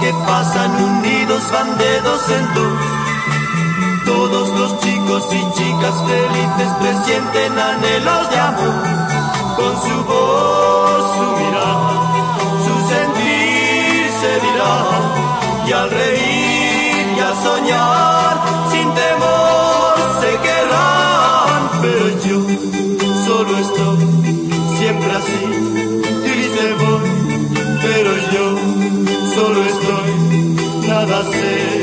que pasan unidos van de dos en dos. Todos los chicos y chicas felices presienten anhelos de amor. Con su voz, Y al reír y al soñar, sin temor se querrán. Pero yo solo estoy siempre así, triste voy pero yo solo estoy, nada sé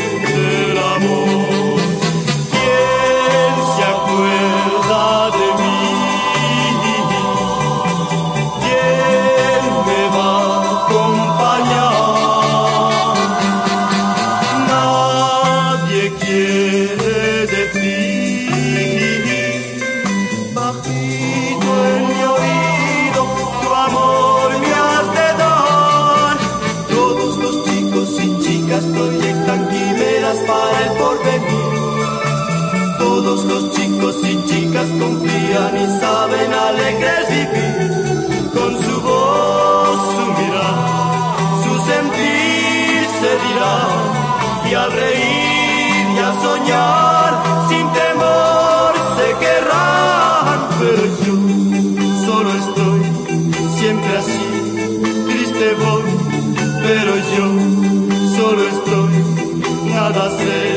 Nadie quiere decir bajito en mi oído, tu amor me has de. Todos los chicos y chicas proyectan quimeras para el porvenir. Todos los chicos y chicas confían y saben alegres vivir. Con su voz, su mirada, su sentir se dirá. Y al reír soñar, sin temor se querrán. Pero yo solo estoy siempre así, triste voy, pero yo solo estoy, nada sé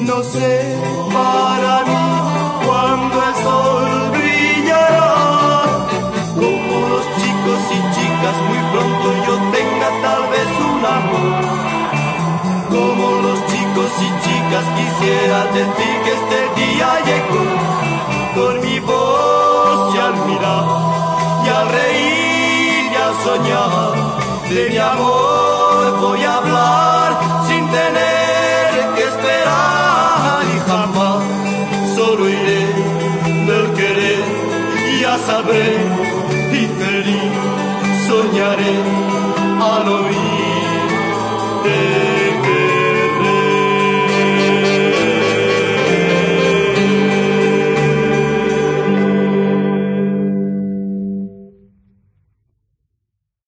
no sé para mí cuándo el sol brillará. Como los chicos y chicas, muy pronto yo tenga tal vez un amor. Como los chicos y chicas quisiera decir que este día llegó. Con mi voz y al mirar, y al reír y al soñar, de mi amor voy a hablar sin tener que esperar y jamás solo iré del querer. Y ya sabré y feliz soñaré al oír